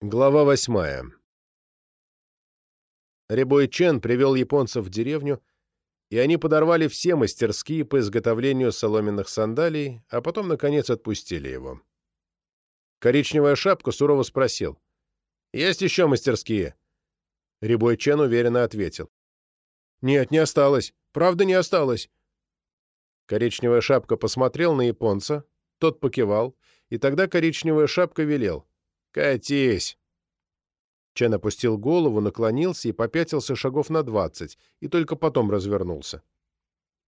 Глава восьмая. Рябой Чен привел японцев в деревню, и они подорвали все мастерские по изготовлению соломенных сандалий, а потом, наконец, отпустили его. Коричневая шапка сурово спросил. «Есть еще мастерские?» Рябой Чен уверенно ответил. «Нет, не осталось. Правда, не осталось». Коричневая шапка посмотрел на японца, тот покивал, и тогда коричневая шапка велел. «Катись!» Чен опустил голову, наклонился и попятился шагов на двадцать, и только потом развернулся.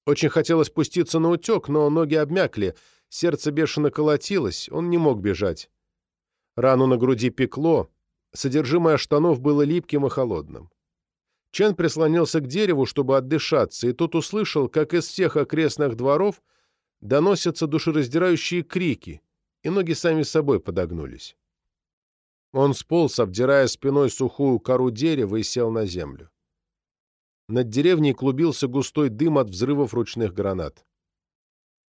Очень хотелось спуститься на утек, но ноги обмякли, сердце бешено колотилось, он не мог бежать. Рану на груди пекло, содержимое штанов было липким и холодным. Чен прислонился к дереву, чтобы отдышаться, и тут услышал, как из всех окрестных дворов доносятся душераздирающие крики, и ноги сами собой подогнулись. Он сполз, обдирая спиной сухую кору дерева и сел на землю. Над деревней клубился густой дым от взрывов ручных гранат.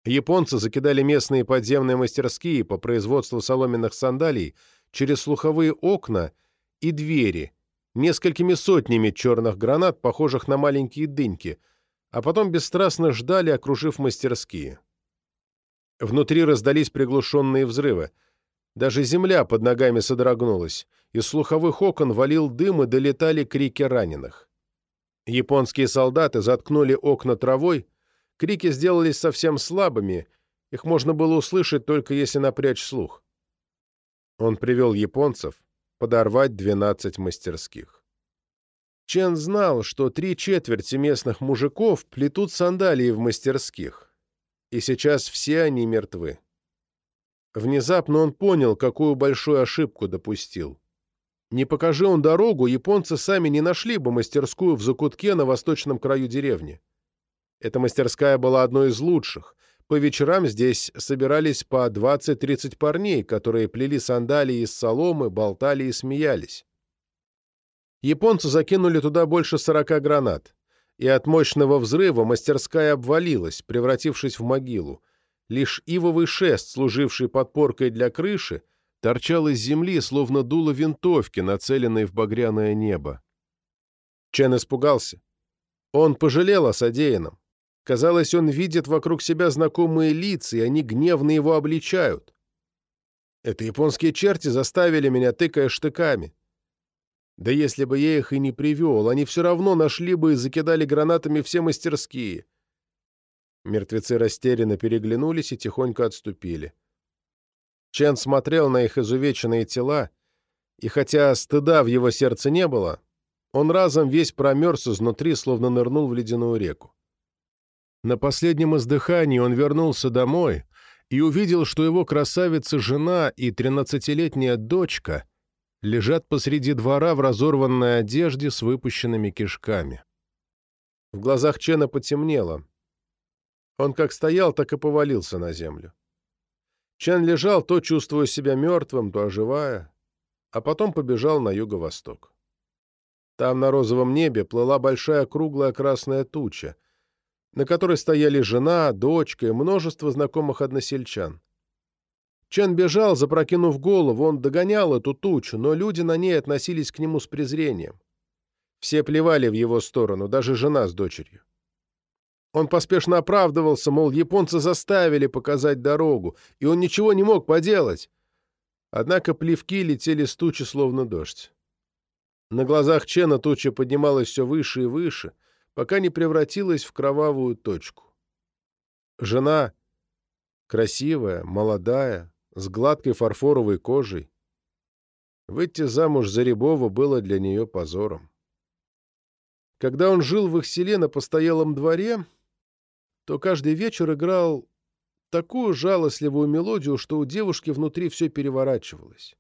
Японцы закидали местные подземные мастерские по производству соломенных сандалий через слуховые окна и двери несколькими сотнями черных гранат, похожих на маленькие дыньки, а потом бесстрастно ждали, окружив мастерские. Внутри раздались приглушенные взрывы — даже земля под ногами содрогнулась. Из слуховых окон валил дым и долетали крики раненых. Японские солдаты заткнули окна травой, крики сделались совсем слабыми, их можно было услышать только если напрячь слух. Он привел японцев подорвать 12 мастерских. Чен знал, что три четверти местных мужиков плетут сандалии в мастерских, и сейчас все они мертвы. Внезапно он понял, какую большую ошибку допустил. Не покажи он дорогу, японцы сами не нашли бы мастерскую в закутке на восточном краю деревни. Эта мастерская была одной из лучших. По вечерам здесь собирались по 20-30 парней, которые плели сандалии из соломы, болтали и смеялись. Японцы закинули туда больше 40 гранат, и от мощного взрыва мастерская обвалилась, превратившись в могилу, Лишь ивовый шест, служивший подпоркой для крыши, торчал из земли, словно дуло винтовки, нацеленной в багряное небо. Чен испугался. Он пожалел о содеянном. Казалось, он видит вокруг себя знакомые лица, и они гневно его обличают. Это японские черти заставили меня, тыкая штыками. Да если бы я их и не привел, они все равно нашли бы и закидали гранатами все мастерские. Мертвецы растерянно переглянулись и тихонько отступили. Чен смотрел на их изувеченные тела, и хотя стыда в его сердце не было, он разом весь промерз изнутри, словно нырнул в ледяную реку. На последнем издыхании он вернулся домой и увидел, что его красавица-жена и тринадцатилетняя дочка лежат посреди двора в разорванной одежде с выпущенными кишками. В глазах Чена потемнело. Он как стоял, так и повалился на землю. Чан лежал, то чувствуя себя мертвым, то оживая, а потом побежал на юго-восток. Там на розовом небе плыла большая круглая красная туча, на которой стояли жена, дочка и множество знакомых односельчан. Чен бежал, запрокинув голову, он догонял эту тучу, но люди на ней относились к нему с презрением. Все плевали в его сторону, даже жена с дочерью. Он поспешно оправдывался, мол, японцы заставили показать дорогу, и он ничего не мог поделать. Однако плевки летели с тучи, словно дождь. На глазах Чена туча поднималась все выше и выше, пока не превратилась в кровавую точку. Жена, красивая, молодая, с гладкой фарфоровой кожей. Выйти замуж за Рябова было для нее позором. Когда он жил в их селе на постоялом дворе, то каждый вечер играл такую жалостливую мелодию, что у девушки внутри все переворачивалось.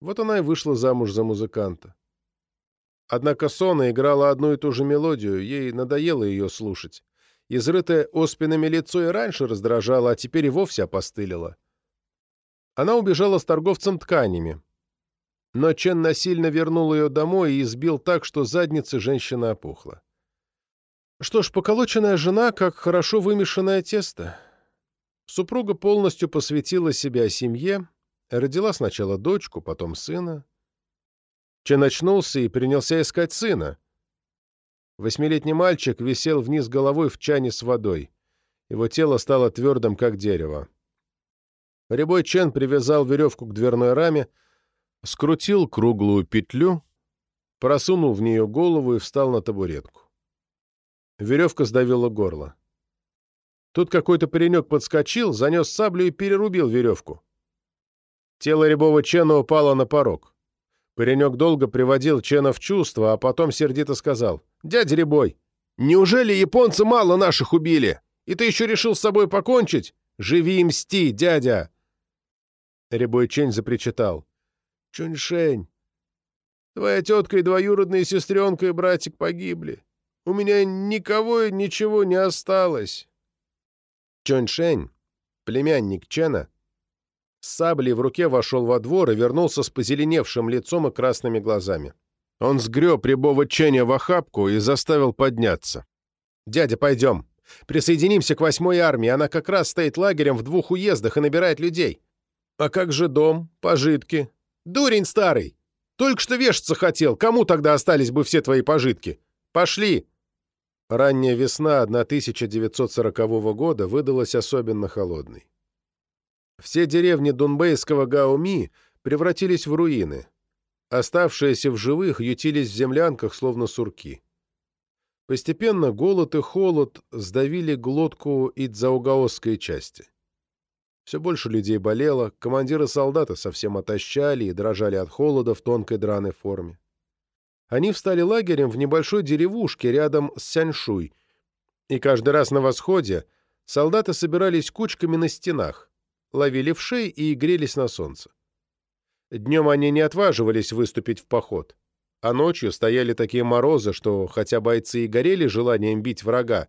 Вот она и вышла замуж за музыканта. Однако Сона играла одну и ту же мелодию, ей надоело ее слушать. Изрытое оспинами лицо и раньше раздражало, а теперь и вовсе опостылило. Она убежала с торговцем тканями. Но Чен насильно вернул ее домой и избил так, что задница женщины опухла. Что ж, поколоченная жена, как хорошо вымешанное тесто. Супруга полностью посвятила себя семье, родила сначала дочку, потом сына, Чен очнулся и принялся искать сына. Восьмилетний мальчик висел вниз головой в чане с водой. Его тело стало твердым, как дерево. Рябой Чен привязал веревку к дверной раме, скрутил круглую петлю, просунул в нее голову и встал на табуретку. Веревка сдавила горло. Тут какой-то паренек подскочил, занес саблю и перерубил веревку. Тело рябого Чена упало на порог. Паренек долго приводил Чена в чувство, а потом сердито сказал. «Дядя Рябой, неужели японцы мало наших убили? И ты еще решил с собой покончить? Живи и мсти, дядя!» Рябой Чень запричитал. «Чуньшень, твоя тетка и двоюродная сестренка и братик погибли. У меня никого и ничего не осталось». Чуньшень, племянник Чена, с саблей в руке вошел во двор и вернулся с позеленевшим лицом и красными глазами. Он сгреб рябого Ченя в охапку и заставил подняться. «Дядя, пойдем. Присоединимся к восьмой армии. Она как раз стоит лагерем в двух уездах и набирает людей. А как же дом, пожитки? Дурень старый! Только что вешаться хотел. Кому тогда остались бы все твои пожитки? Пошли!» Ранняя весна 1940 года выдалась особенно холодной. Все деревни дунбейского Гауми превратились в руины. Оставшиеся в живых ютились в землянках, словно сурки. Постепенно голод и холод сдавили глотку идзаугаосской части. Все больше людей болело, командиры солдаты совсем отощали и дрожали от холода в тонкой драной форме. Они встали лагерем в небольшой деревушке рядом с Сяньшуй, и каждый раз на восходе солдаты собирались кучками на стенах, ловили вшей и грелись на солнце. Днем они не отваживались выступить в поход, а ночью стояли такие морозы, что, хотя бойцы и горели желанием бить врага,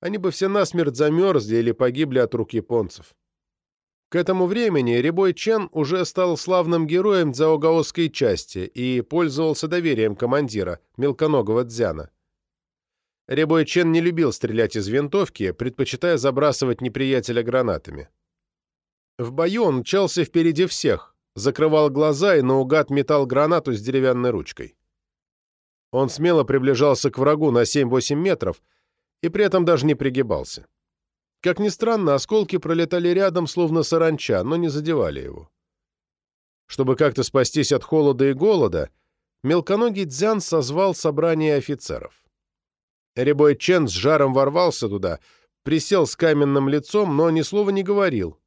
они бы все насмерть замерзли или погибли от рук японцев. К этому времени Рябой Чен уже стал славным героем Дзаогаосской части и пользовался доверием командира, мелконогого Дзяна. Рябой Чен не любил стрелять из винтовки, предпочитая забрасывать неприятеля гранатами. В бою он мчался впереди всех, закрывал глаза и наугад метал гранату с деревянной ручкой. Он смело приближался к врагу на 7-8 метров и при этом даже не пригибался. Как ни странно, осколки пролетали рядом, словно саранча, но не задевали его. Чтобы как-то спастись от холода и голода, мелконогий Дзян созвал собрание офицеров. Рябой Чен с жаром ворвался туда, присел с каменным лицом, но ни слова не говорил,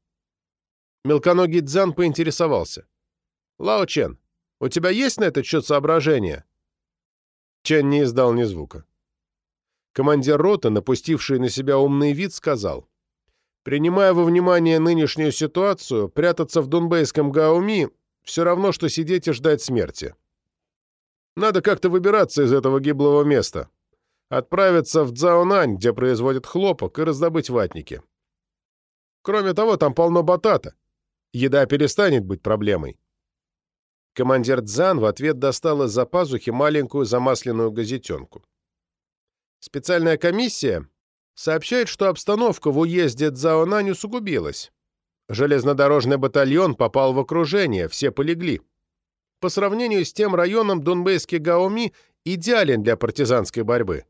Мелконогий Дзан поинтересовался. «Лао Чен, у тебя есть на этот счет соображения?» Чен не издал ни звука. Командир роты, напустивший на себя умный вид, сказал. «Принимая во внимание нынешнюю ситуацию, прятаться в дунбейском Гауми все равно, что сидеть и ждать смерти. Надо как-то выбираться из этого гиблого места, отправиться в Цзаонань, где производят хлопок, и раздобыть ватники. Кроме того, там полно батата еда перестанет быть проблемой. Командир Дзан в ответ достал из-за пазухи маленькую замасленную газетенку. Специальная комиссия сообщает, что обстановка в уезде Цзаонань усугубилась. Железнодорожный батальон попал в окружение, все полегли. По сравнению с тем районом Дунбейский Гаоми идеален для партизанской борьбы.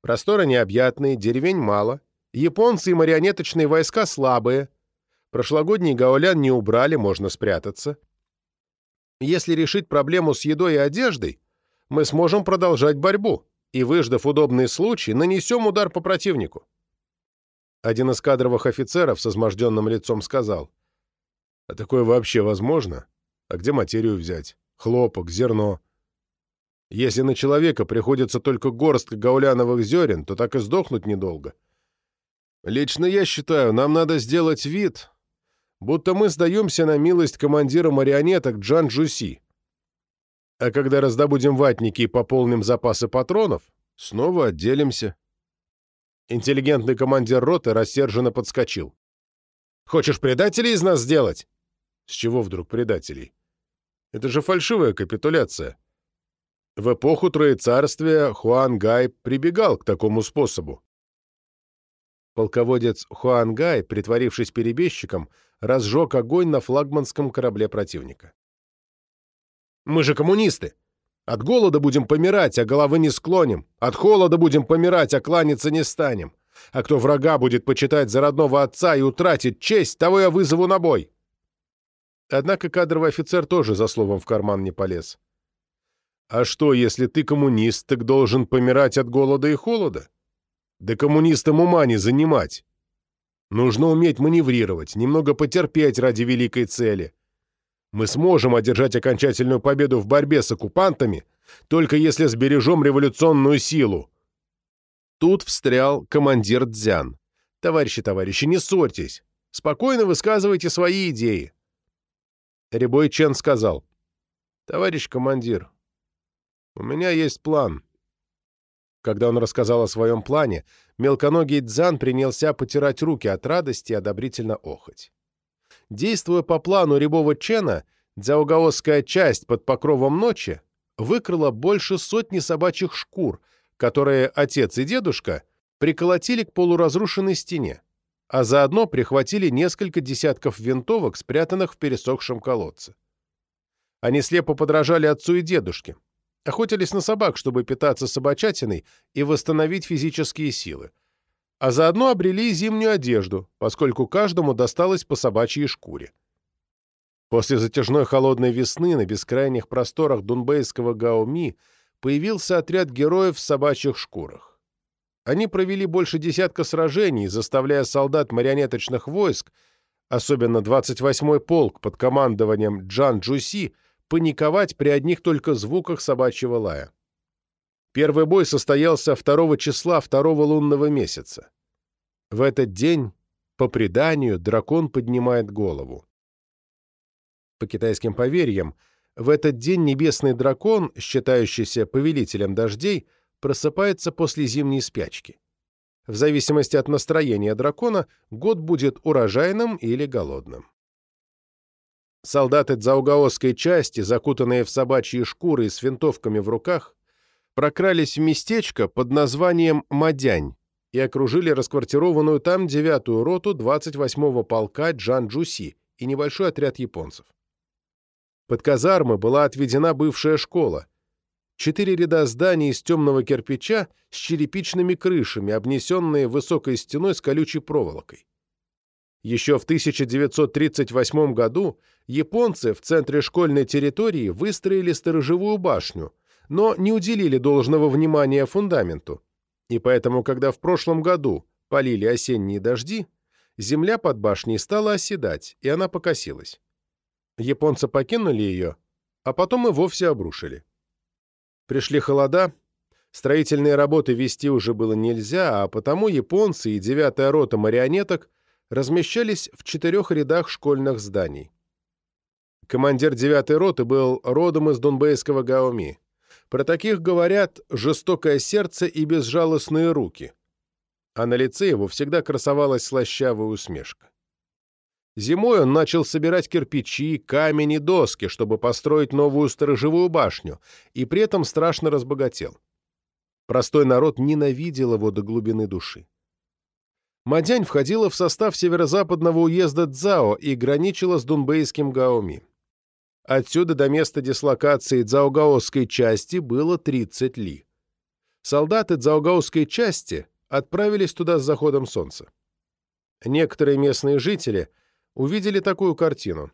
Просторы необъятные, деревень мало, японцы и марионеточные войска слабые, Прошлогодний гаулян не убрали, можно спрятаться. Если решить проблему с едой и одеждой, мы сможем продолжать борьбу и, выждав удобный случай, нанесем удар по противнику. Один из кадровых офицеров с изможденным лицом сказал, «А такое вообще возможно? А где материю взять? Хлопок, зерно?» Если на человека приходится только горстка гауляновых зерен, то так и сдохнуть недолго. Лично я считаю, нам надо сделать вид, будто мы сдаемся на милость командира марионеток Джан Джуси. А когда раздобудем ватники и пополним запасы патронов, снова отделимся. Интеллигентный командир роты рассерженно подскочил. «Хочешь предателей из нас сделать?» «С чего вдруг предателей?» «Это же фальшивая капитуляция». В эпоху Троецарствия Хуан Гай прибегал к такому способу. Полководец Хуан Гай, притворившись перебежчиком, разжег огонь на флагманском корабле противника. «Мы же коммунисты! От голода будем помирать, а головы не склоним. От холода будем помирать, а кланяться не станем. А кто врага будет почитать за родного отца и утратит честь, того я вызову на бой. Однако кадровый офицер тоже за словом в карман не полез. А что, если ты коммунист, так должен помирать от голода и холода? Да коммунистам ума не занимать. Нужно уметь маневрировать, немного потерпеть ради великой цели. Мы сможем одержать окончательную победу в борьбе с оккупантами, только если сбережем революционную силу. Тут встрял командир Дзян. «Товарищи, товарищи, не ссорьтесь. Спокойно высказывайте свои идеи». Рябой Чен сказал. «Товарищ командир, у меня есть план». Когда он рассказал о своем плане, мелконогий Дзан принялся потирать руки от радости и одобрительно охоть. Действуя по плану Рябова Чена, дзяогаосская часть под покровом ночи выкрала больше сотни собачьих шкур, которые отец и дедушка приколотили к полуразрушенной стене, а заодно прихватили несколько десятков винтовок, спрятанных в пересохшем колодце. Они слепо подражали отцу и дедушке, охотились на собак, чтобы питаться собачатиной и восстановить физические силы, а заодно обрели зимнюю одежду, поскольку каждому досталось по собачьей шкуре. После затяжной холодной весны на бескрайних просторах дунбейского Гаоми появился отряд героев в собачьих шкурах. Они провели больше десятка сражений, заставляя солдат марионеточных войск, особенно 28-й полк под командованием Джан Джуси, паниковать при одних только звуках собачьего лая. Первый бой состоялся 2 числа второго лунного месяца. В этот день, по преданию, дракон поднимает голову. По китайским поверьям, в этот день небесный дракон, считающийся повелителем дождей, просыпается после зимней спячки. В зависимости от настроения дракона, год будет урожайным или голодным. Солдаты дзаугаосской части, закутанные в собачьи шкуры и с винтовками в руках, прокрались в местечко под названием Мадянь и окружили расквартированную там девятую роту 28-го полка Джан-Джуси и небольшой отряд японцев. Под казармы была отведена бывшая школа. Четыре ряда зданий из темного кирпича с черепичными крышами, обнесенные высокой стеной с колючей проволокой. Еще в 1938 году японцы в центре школьной территории выстроили сторожевую башню – но не уделили должного внимания фундаменту, и поэтому, когда в прошлом году полили осенние дожди, земля под башней стала оседать, и она покосилась. Японцы покинули ее, а потом и вовсе обрушили. Пришли холода, строительные работы вести уже было нельзя, а потому японцы и девятая рота марионеток размещались в четырех рядах школьных зданий. Командир девятой роты был родом из донбейского Гаоми. Про таких говорят «жестокое сердце и безжалостные руки», а на лице его всегда красовалась слащавая усмешка. Зимой он начал собирать кирпичи, камень и доски, чтобы построить новую сторожевую башню, и при этом страшно разбогател. Простой народ ненавидел его до глубины души. Мадянь входила в состав северо-западного уезда Цзао и граничила с дунбейским Гаоми. Отсюда до места дислокации Дзаугаосской части было 30 ли. Солдаты Дзаугаосской части отправились туда с заходом солнца. Некоторые местные жители увидели такую картину.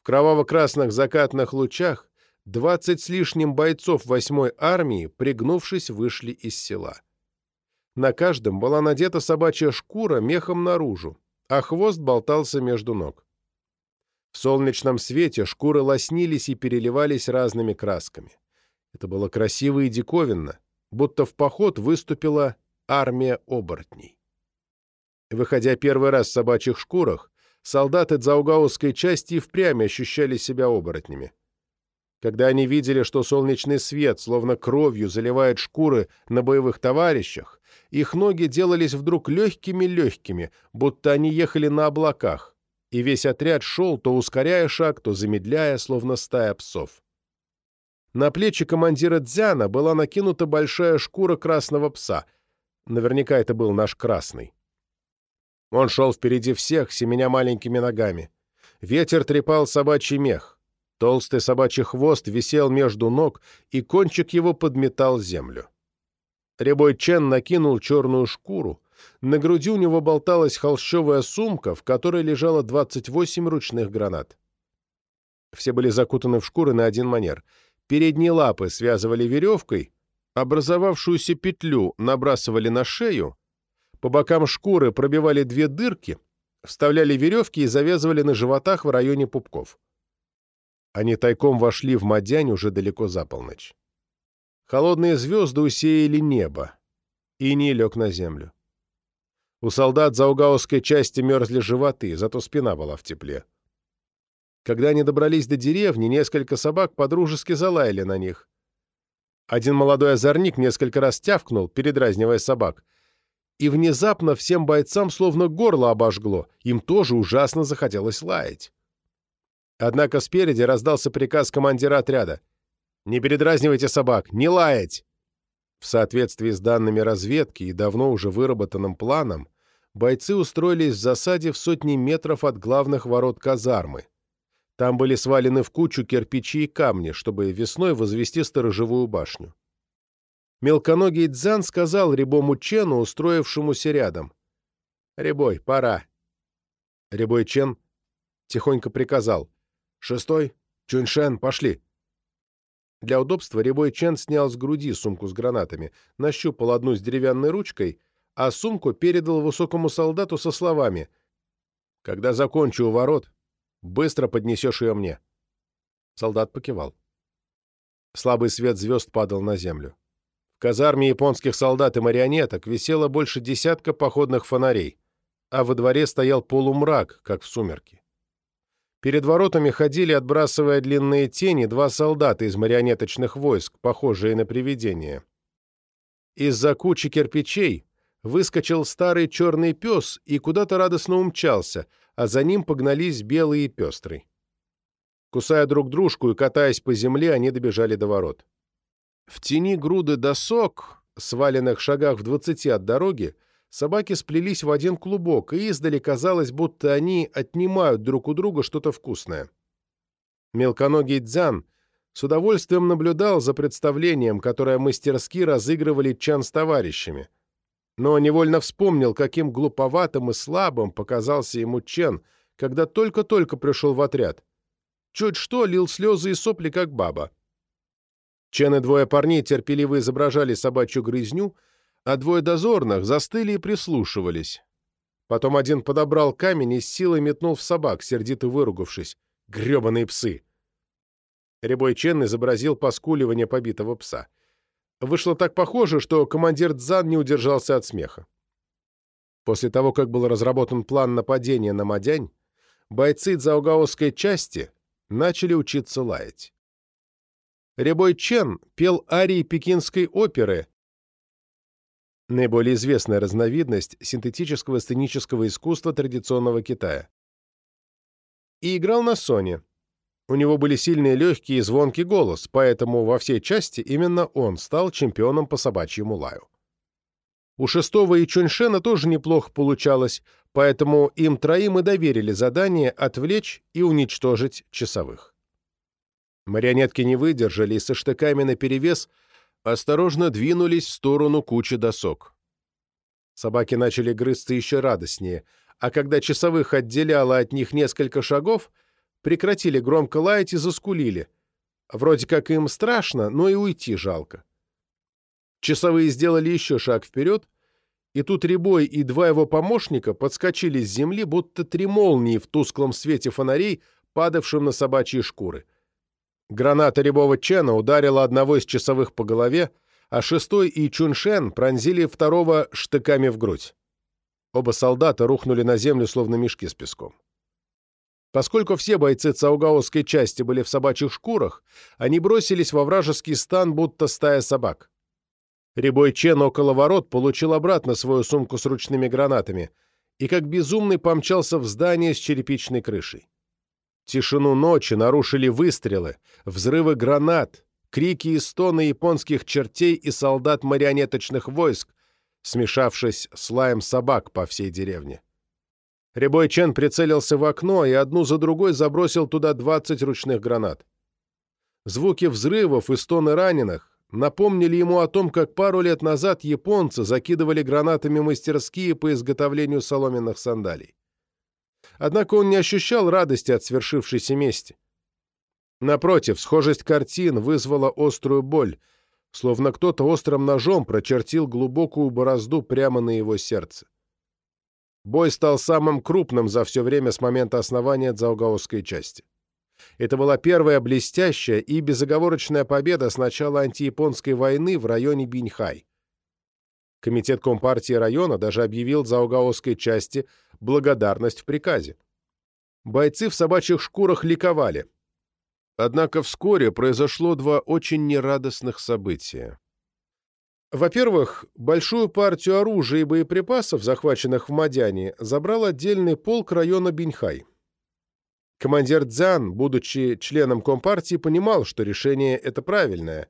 В кроваво-красных закатных лучах 20 с лишним бойцов 8-й армии, пригнувшись, вышли из села. На каждом была надета собачья шкура мехом наружу, а хвост болтался между ног. В солнечном свете шкуры лоснились и переливались разными красками. Это было красиво и диковинно, будто в поход выступила армия оборотней. Выходя первый раз в собачьих шкурах, солдаты Дзаугаусской части впрямь ощущали себя оборотнями. Когда они видели, что солнечный свет, словно кровью, заливает шкуры на боевых товарищах, их ноги делались вдруг легкими-легкими, будто они ехали на облаках, и весь отряд шел, то ускоряя шаг, то замедляя, словно стая псов. На плечи командира Дзяна была накинута большая шкура красного пса. Наверняка это был наш красный. Он шел впереди всех, семеня маленькими ногами. Ветер трепал собачий мех. Толстый собачий хвост висел между ног, и кончик его подметал землю. Рябой Чен накинул черную шкуру. На груди у него болталась холщовая сумка, в которой лежало 28 ручных гранат. Все были закутаны в шкуры на один манер. Передние лапы связывали веревкой, образовавшуюся петлю набрасывали на шею, по бокам шкуры пробивали две дырки, вставляли веревки и завязывали на животах в районе пупков. Они тайком вошли в Мадянь уже далеко за полночь. Холодные звезды усеяли небо, и не лег на землю. У солдат за угаусской части мерзли животы, зато спина была в тепле. Когда они добрались до деревни, несколько собак подружески залаяли на них. Один молодой озорник несколько раз тявкнул, передразнивая собак. И внезапно всем бойцам словно горло обожгло, им тоже ужасно захотелось лаять. Однако спереди раздался приказ командира отряда. «Не передразнивайте собак! Не лаять!» В соответствии с данными разведки и давно уже выработанным планом, бойцы устроились в засаде в сотни метров от главных ворот казармы. Там были свалены в кучу кирпичи и камни, чтобы весной возвести сторожевую башню. Мелконогий Дзан сказал Рябому Чену, устроившемуся рядом. «Рябой, пора». Рябой Чен тихонько приказал. «Шестой, Чуньшен, пошли!» Для удобства Рябой Чен снял с груди сумку с гранатами, нащупал одну с деревянной ручкой, а сумку передал высокому солдату со словами «Когда закончу у ворот, быстро поднесешь ее мне». Солдат покивал. Слабый свет звезд падал на землю. В казарме японских солдат и марионеток висело больше десятка походных фонарей, а во дворе стоял полумрак, как в сумерки. Перед воротами ходили, отбрасывая длинные тени, два солдата из марионеточных войск, похожие на привидения. Из-за кучи кирпичей выскочил старый черный пес и куда-то радостно умчался, а за ним погнались белый и пестрый. Кусая друг дружку и катаясь по земле, они добежали до ворот. В тени груды досок, сваленных шагах в двадцати от дороги, Собаки сплелись в один клубок, и издали казалось, будто они отнимают друг у друга что-то вкусное. Мелконогий Дзян с удовольствием наблюдал за представлением, которое мастерски разыгрывали Чан с товарищами. Но невольно вспомнил, каким глуповатым и слабым показался ему Чен, когда только-только пришел в отряд. Чуть что лил слезы и сопли, как баба. Чен и двое парней терпеливо изображали собачью грызню — а двое дозорных застыли и прислушивались. Потом один подобрал камень и с силой метнул в собак, сердито выругавшись. «Гребаные псы!» Рябой Чен изобразил поскуливание побитого пса. Вышло так похоже, что командир Дзан не удержался от смеха. После того, как был разработан план нападения на Мадянь, бойцы Цзаугаосской части начали учиться лаять. Рябой Чен пел арии пекинской оперы наиболее известная разновидность синтетического сценического искусства традиционного Китая. И играл на соне. У него были сильные легкие и звонкий голос, поэтому во всей части именно он стал чемпионом по собачьему лаю. У шестого и Чуньшена тоже неплохо получалось, поэтому им троим и доверили задание отвлечь и уничтожить часовых. Марионетки не выдержали и со штыками наперевес – осторожно двинулись в сторону кучи досок. Собаки начали грызться еще радостнее, а когда часовых отделяло от них несколько шагов, прекратили громко лаять и заскулили. Вроде как им страшно, но и уйти жалко. Часовые сделали еще шаг вперед, и тут Рябой и два его помощника подскочили с земли, будто три молнии в тусклом свете фонарей, падавшим на собачьи шкуры. Граната рябого Чена ударила одного из часовых по голове, а шестой и Чуншен пронзили второго штыками в грудь. Оба солдата рухнули на землю, словно мешки с песком. Поскольку все бойцы Цаугаосской части были в собачьих шкурах, они бросились во вражеский стан, будто стая собак. Рябой Чен около ворот получил обратно свою сумку с ручными гранатами и как безумный помчался в здание с черепичной крышей. Тишину ночи нарушили выстрелы, взрывы гранат, крики и стоны японских чертей и солдат марионеточных войск, смешавшись с лаем собак по всей деревне. Рябой Чен прицелился в окно и одну за другой забросил туда 20 ручных гранат. Звуки взрывов и стоны раненых напомнили ему о том, как пару лет назад японцы закидывали гранатами мастерские по изготовлению соломенных сандалий. Однако он не ощущал радости от свершившейся мести. Напротив, схожесть картин вызвала острую боль, словно кто-то острым ножом прочертил глубокую борозду прямо на его сердце. Бой стал самым крупным за все время с момента основания Дзаугаосской части. Это была первая блестящая и безоговорочная победа с начала антияпонской войны в районе Биньхай. Комитет Компартии района даже объявил Заугаосской части благодарность в приказе. Бойцы в собачьих шкурах ликовали. Однако вскоре произошло два очень нерадостных события. Во-первых, большую партию оружия и боеприпасов, захваченных в Мадяне, забрал отдельный полк района Биньхай. Командир Дзян, будучи членом Компартии, понимал, что решение это правильное,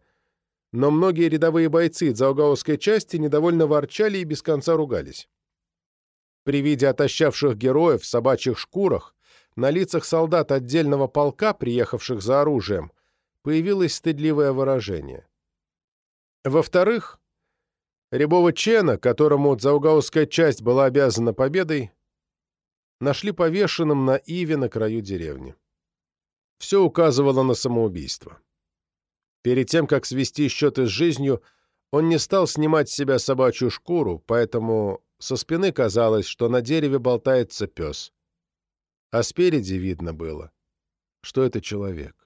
но многие рядовые бойцы Дзаугаовской части недовольно ворчали и без конца ругались. При виде отощавших героев в собачьих шкурах на лицах солдат отдельного полка, приехавших за оружием, появилось стыдливое выражение. Во-вторых, Рябова Чена, которому Дзаугауская часть была обязана победой, нашли повешенным на Иве на краю деревни. Все указывало на самоубийство. Перед тем, как свести счеты с жизнью, он не стал снимать с себя собачью шкуру, поэтому со спины казалось, что на дереве болтается пес. А спереди видно было, что это человек.